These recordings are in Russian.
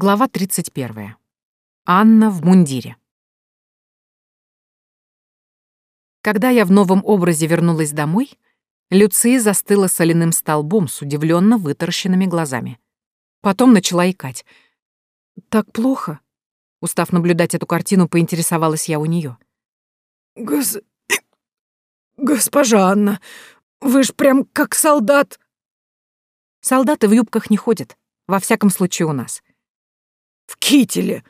Глава 31. Анна в мундире. Когда я в новом образе вернулась домой, Люция застыла соляным столбом с удивленно вытаращенными глазами. Потом начала икать. «Так плохо?» Устав наблюдать эту картину, поинтересовалась я у нее. «Гос... госпожа Анна, вы ж прям как солдат!» «Солдаты в юбках не ходят, во всяком случае у нас». В кителе.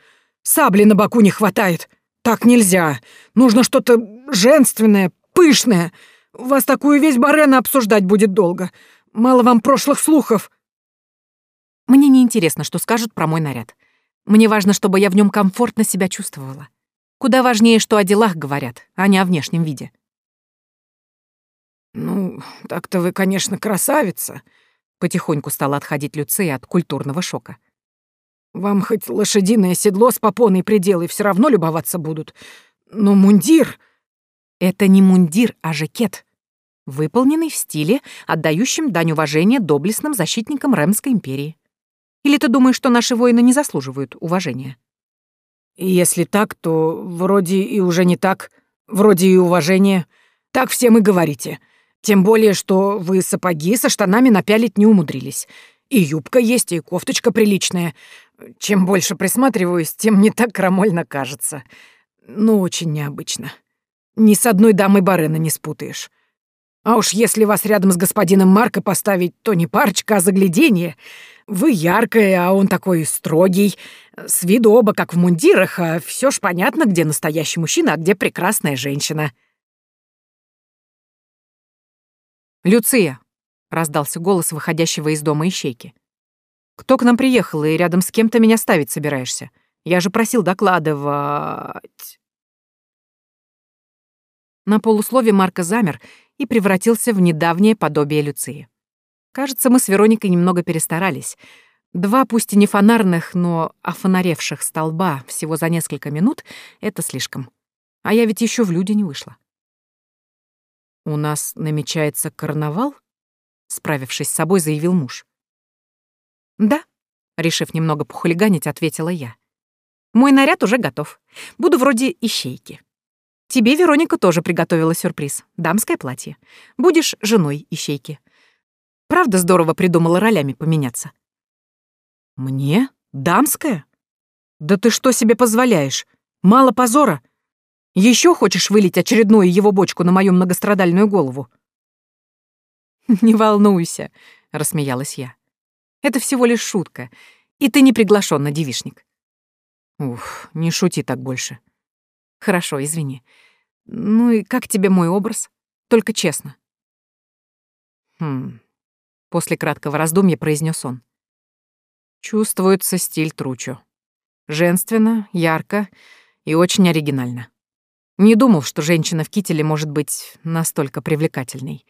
Сабли на боку не хватает. Так нельзя. Нужно что-то женственное, пышное. Вас такую весь Барена обсуждать будет долго. Мало вам прошлых слухов. Мне не интересно, что скажут про мой наряд. Мне важно, чтобы я в нем комфортно себя чувствовала. Куда важнее, что о делах говорят, а не о внешнем виде. «Ну, так-то вы, конечно, красавица», — потихоньку стала отходить Люция от культурного шока. Вам хоть лошадиное седло с попоной пределы все равно любоваться будут. Но мундир... Это не мундир, а жакет. Выполненный в стиле, отдающем дань уважения доблестным защитникам Ремской империи. Или ты думаешь, что наши воины не заслуживают уважения? Если так, то вроде и уже не так. Вроде и уважение. Так всем и говорите. Тем более, что вы сапоги со штанами напялить не умудрились. И юбка есть, и кофточка приличная. Чем больше присматриваюсь, тем не так крамольно кажется. Ну, очень необычно. Ни с одной дамой Барена не спутаешь. А уж если вас рядом с господином Марко поставить, то не парочка, а загляденье. Вы яркая, а он такой строгий. С виду оба как в мундирах, а все ж понятно, где настоящий мужчина, а где прекрасная женщина. «Люция!» — раздался голос выходящего из дома ищейки. Кто к нам приехал и рядом с кем то меня ставить собираешься? Я же просил докладывать. На полуслове Марка замер и превратился в недавнее подобие Люции. Кажется, мы с Вероникой немного перестарались. Два, пусть и не фонарных, но офонаревших столба всего за несколько минут — это слишком. А я ведь еще в люди не вышла. «У нас намечается карнавал?» — справившись с собой, заявил муж. «Да», — решив немного похулиганить, ответила я. «Мой наряд уже готов. Буду вроде ищейки. Тебе Вероника тоже приготовила сюрприз. Дамское платье. Будешь женой ищейки. Правда здорово придумала ролями поменяться?» «Мне? Дамское? Да ты что себе позволяешь? Мало позора? Еще хочешь вылить очередную его бочку на мою многострадальную голову?» «Не волнуйся», — рассмеялась я. Это всего лишь шутка, и ты не приглашен на девишник. Ух, не шути так больше. Хорошо, извини. Ну и как тебе мой образ? Только честно. Хм. После краткого раздумья произнес он. Чувствуется стиль Тручо. Женственно, ярко и очень оригинально. Не думал, что женщина в кителе может быть настолько привлекательной.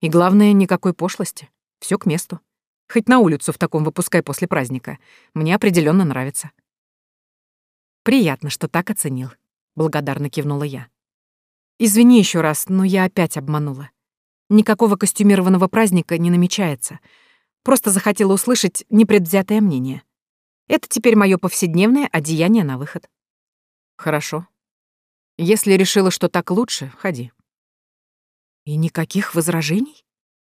И главное, никакой пошлости. Все к месту. Хоть на улицу в таком выпускай после праздника. Мне определенно нравится. Приятно, что так оценил. Благодарно кивнула я. Извини еще раз, но я опять обманула. Никакого костюмированного праздника не намечается. Просто захотела услышать непредвзятое мнение. Это теперь мое повседневное одеяние на выход. Хорошо. Если решила, что так лучше, ходи. И никаких возражений?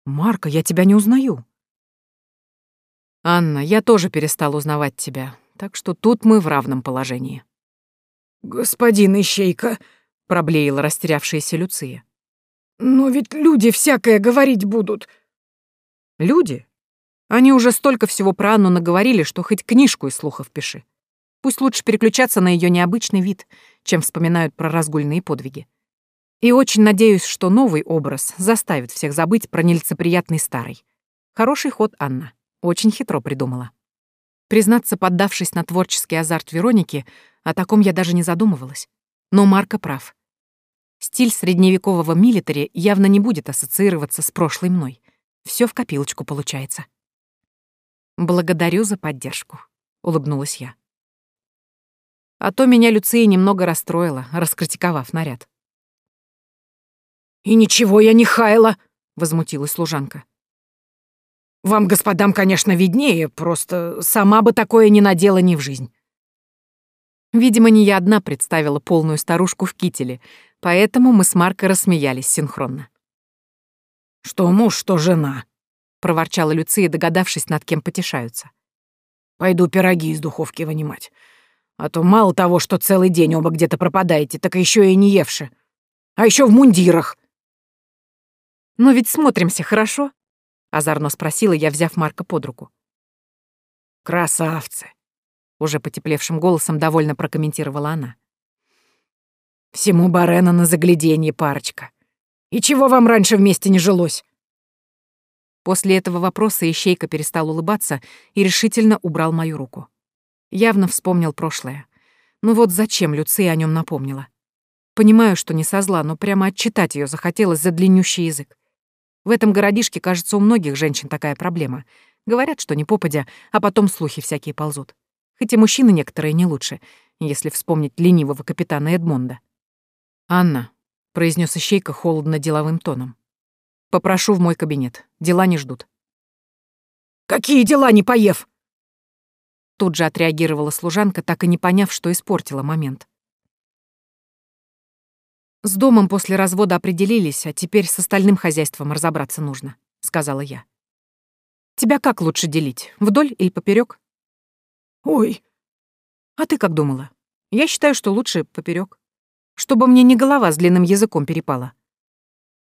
Марка, я тебя не узнаю. «Анна, я тоже перестал узнавать тебя, так что тут мы в равном положении». «Господин Ищейка», — проблеяла растерявшаяся Люция. «Но ведь люди всякое говорить будут». «Люди? Они уже столько всего про Анну наговорили, что хоть книжку из слухов пиши. Пусть лучше переключаться на ее необычный вид, чем вспоминают про разгульные подвиги. И очень надеюсь, что новый образ заставит всех забыть про нелицеприятный старый. Хороший ход, Анна. Очень хитро придумала. Признаться, поддавшись на творческий азарт Вероники, о таком я даже не задумывалась. Но Марко прав. Стиль средневекового милитари явно не будет ассоциироваться с прошлой мной. Все в копилочку получается. «Благодарю за поддержку», — улыбнулась я. А то меня Люция немного расстроила, раскритиковав наряд. «И ничего я не хаяла», — возмутилась служанка. Вам, господам, конечно, виднее, просто сама бы такое не надела ни в жизнь. Видимо, не я одна представила полную старушку в кителе, поэтому мы с Маркой рассмеялись синхронно. «Что муж, что жена», — проворчала Люция, догадавшись, над кем потешаются. «Пойду пироги из духовки вынимать. А то мало того, что целый день оба где-то пропадаете, так еще и не евши. А еще в мундирах». «Но ведь смотримся хорошо», — озорно спросила я, взяв Марка под руку. «Красавцы!» — уже потеплевшим голосом довольно прокомментировала она. «Всему Барена на загляденье, парочка. И чего вам раньше вместе не жилось?» После этого вопроса Ищейка перестал улыбаться и решительно убрал мою руку. Явно вспомнил прошлое. Ну вот зачем Люция о нем напомнила? Понимаю, что не со зла, но прямо отчитать ее захотелось за длиннющий язык. В этом городишке, кажется, у многих женщин такая проблема. Говорят, что не попадя, а потом слухи всякие ползут. Хоть и мужчины некоторые не лучше, если вспомнить ленивого капитана Эдмонда. «Анна», — произнес Ищейка холодно деловым тоном, — «попрошу в мой кабинет. Дела не ждут». «Какие дела, не поев?» Тут же отреагировала служанка, так и не поняв, что испортила момент. «С домом после развода определились, а теперь с остальным хозяйством разобраться нужно», — сказала я. «Тебя как лучше делить, вдоль или поперек? «Ой!» «А ты как думала? Я считаю, что лучше поперек, Чтобы мне не голова с длинным языком перепала».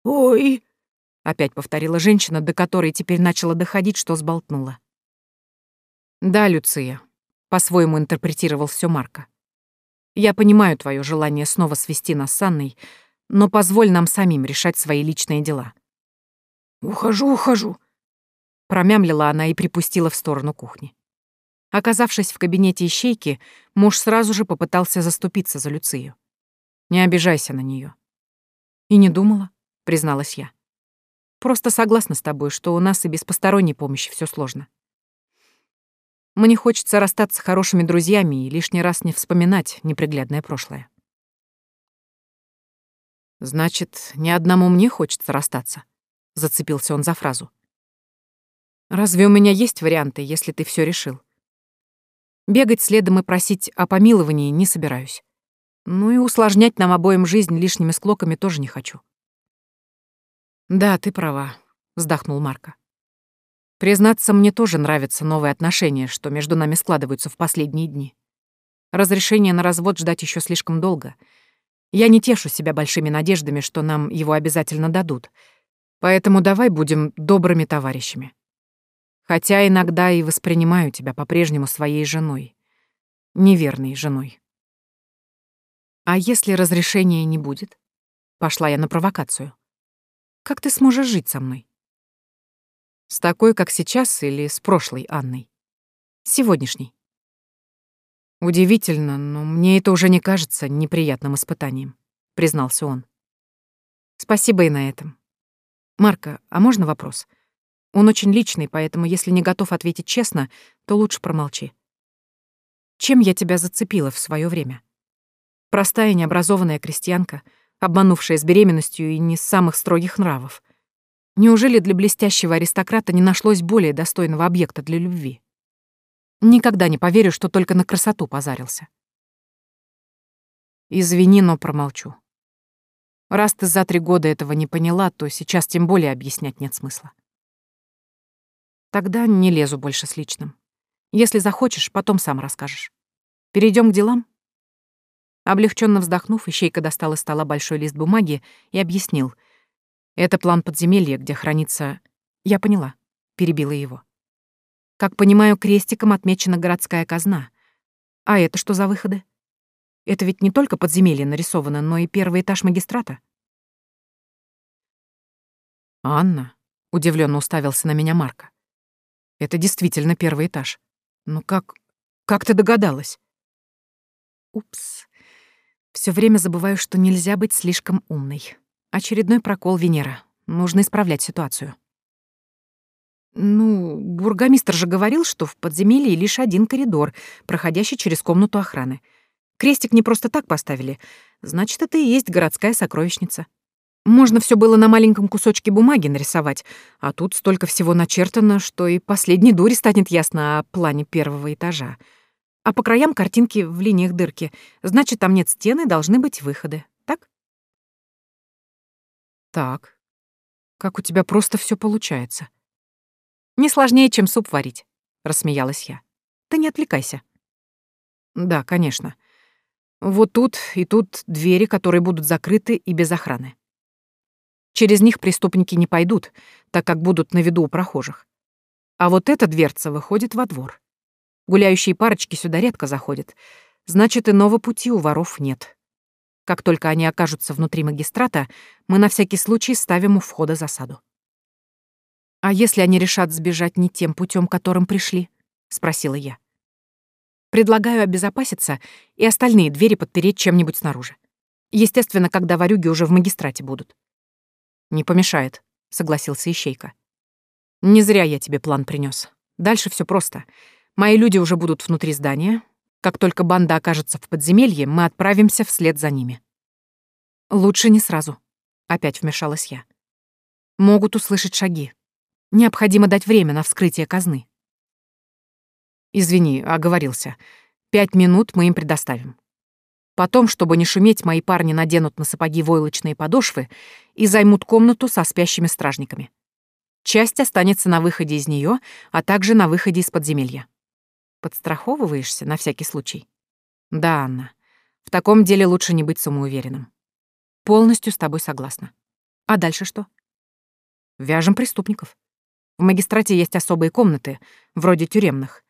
«Ой!» — опять повторила женщина, до которой теперь начала доходить, что сболтнула. «Да, Люция», — по-своему интерпретировал все Марко. «Я понимаю твое желание снова свести нас с Анной, но позволь нам самим решать свои личные дела». «Ухожу, ухожу», — промямлила она и припустила в сторону кухни. Оказавшись в кабинете ищейки, муж сразу же попытался заступиться за Люцию. «Не обижайся на нее. «И не думала», — призналась я. «Просто согласна с тобой, что у нас и без посторонней помощи все сложно. Мне хочется расстаться с хорошими друзьями и лишний раз не вспоминать неприглядное прошлое. «Значит, ни одному мне хочется расстаться», — зацепился он за фразу. «Разве у меня есть варианты, если ты все решил? Бегать следом и просить о помиловании не собираюсь. Ну и усложнять нам обоим жизнь лишними склоками тоже не хочу». «Да, ты права», — вздохнул Марко. Признаться, мне тоже нравятся новые отношения, что между нами складываются в последние дни. Разрешение на развод ждать еще слишком долго. Я не тешу себя большими надеждами, что нам его обязательно дадут. Поэтому давай будем добрыми товарищами. Хотя иногда и воспринимаю тебя по-прежнему своей женой. Неверной женой. А если разрешения не будет? Пошла я на провокацию. Как ты сможешь жить со мной? С такой, как сейчас, или с прошлой Анной? Сегодняшней. Удивительно, но мне это уже не кажется неприятным испытанием, признался он. Спасибо и на этом. Марка, а можно вопрос? Он очень личный, поэтому если не готов ответить честно, то лучше промолчи. Чем я тебя зацепила в свое время? Простая необразованная крестьянка, обманувшая с беременностью и не с самых строгих нравов. Неужели для блестящего аристократа не нашлось более достойного объекта для любви? Никогда не поверю, что только на красоту позарился. Извини, но промолчу. Раз ты за три года этого не поняла, то сейчас тем более объяснять нет смысла. Тогда не лезу больше с личным. Если захочешь, потом сам расскажешь. Перейдем к делам? Облегченно вздохнув, Ищейка достал из стола большой лист бумаги и объяснил — это план подземелья, где хранится... Я поняла, перебила его. Как понимаю, крестиком отмечена городская казна. А это что за выходы? Это ведь не только подземелье нарисовано, но и первый этаж магистрата. Анна, удивленно уставился на меня Марка. Это действительно первый этаж. Ну как... как ты догадалась? Упс. Все время забываю, что нельзя быть слишком умной. Очередной прокол Венера. Нужно исправлять ситуацию. Ну, бургомистр же говорил, что в подземелье лишь один коридор, проходящий через комнату охраны. Крестик не просто так поставили. Значит, это и есть городская сокровищница. Можно все было на маленьком кусочке бумаги нарисовать, а тут столько всего начертано, что и последней дури станет ясно о плане первого этажа. А по краям картинки в линиях дырки. Значит, там нет стены, должны быть выходы. Так? Как у тебя просто все получается. Не сложнее, чем суп варить, рассмеялась я. Ты не отвлекайся. Да, конечно. Вот тут и тут двери, которые будут закрыты и без охраны. Через них преступники не пойдут, так как будут на виду у прохожих. А вот эта дверца выходит во двор. Гуляющие парочки сюда редко заходят. Значит, иного пути у воров нет. Как только они окажутся внутри магистрата, мы на всякий случай ставим у входа засаду. «А если они решат сбежать не тем путем, которым пришли?» — спросила я. «Предлагаю обезопаситься и остальные двери подпереть чем-нибудь снаружи. Естественно, когда ворюги уже в магистрате будут. «Не помешает», — согласился Ищейка. «Не зря я тебе план принес. Дальше все просто. Мои люди уже будут внутри здания. Как только банда окажется в подземелье, мы отправимся вслед за ними». «Лучше не сразу», — опять вмешалась я. «Могут услышать шаги. Необходимо дать время на вскрытие казны». «Извини, оговорился. Пять минут мы им предоставим. Потом, чтобы не шуметь, мои парни наденут на сапоги войлочные подошвы и займут комнату со спящими стражниками. Часть останется на выходе из нее, а также на выходе из подземелья. Подстраховываешься на всякий случай? Да, Анна. В таком деле лучше не быть самоуверенным. Полностью с тобой согласна. А дальше что? Вяжем преступников. В магистрате есть особые комнаты, вроде тюремных.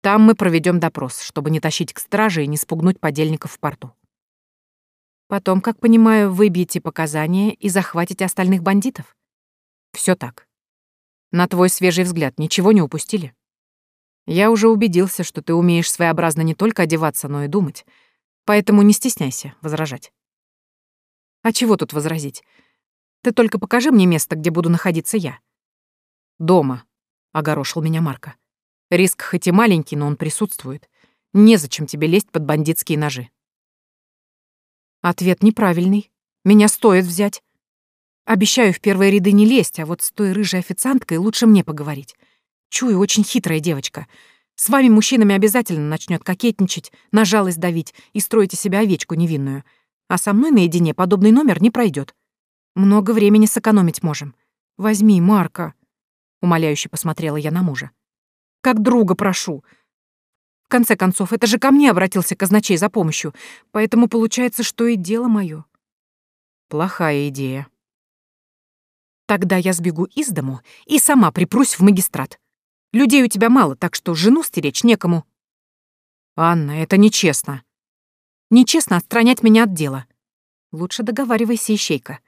Там мы проведем допрос, чтобы не тащить к страже и не спугнуть подельников в порту. Потом, как понимаю, выбьете показания и захватите остальных бандитов? Все так. На твой свежий взгляд ничего не упустили? Я уже убедился, что ты умеешь своеобразно не только одеваться, но и думать. Поэтому не стесняйся возражать. А чего тут возразить? Ты только покажи мне место, где буду находиться я. Дома, — огорошил меня Марка. Риск хоть и маленький, но он присутствует. Незачем тебе лезть под бандитские ножи. Ответ неправильный. Меня стоит взять. Обещаю в первые ряды не лезть, а вот с той рыжей официанткой лучше мне поговорить. Чую, очень хитрая девочка. С вами, мужчинами, обязательно начнет кокетничать, на жалость давить и строить из себя овечку невинную. А со мной наедине подобный номер не пройдет. Много времени сэкономить можем. Возьми, Марка. Умоляюще посмотрела я на мужа. Как друга прошу. В конце концов, это же ко мне обратился казначей за помощью, поэтому получается, что и дело мое. Плохая идея. Тогда я сбегу из дому и сама припрусь в магистрат. Людей у тебя мало, так что жену стеречь некому. Анна, это нечестно. Нечестно отстранять меня от дела. Лучше договаривайся, ищейка.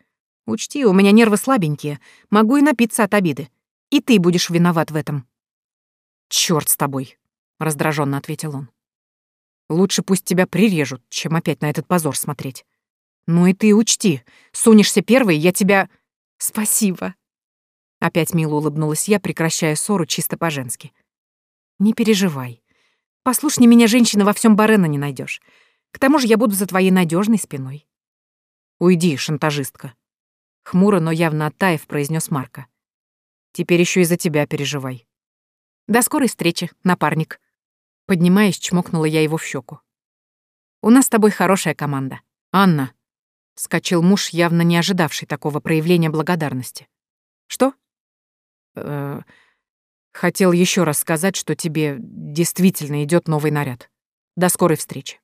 Учти, у меня нервы слабенькие, могу и напиться от обиды. И ты будешь виноват в этом. Черт с тобой, раздраженно ответил он. Лучше пусть тебя прирежут, чем опять на этот позор смотреть. Ну и ты учти, сунешься первый, я тебя... Спасибо. Опять мило улыбнулась я, прекращая ссору чисто по-женски. Не переживай. Послушней меня, женщина, во всем Барена не найдешь. К тому же я буду за твоей надежной спиной. Уйди, шантажистка. Хмуро, но явно оттаив, произнес Марка. Теперь еще и за тебя переживай. До скорой встречи, напарник. Поднимаясь, чмокнула я его в щеку. У нас с тобой хорошая команда. Анна. Вскочил муж, явно не ожидавший такого проявления благодарности. Что? Э, хотел еще раз сказать, что тебе действительно идет новый наряд. До скорой встречи.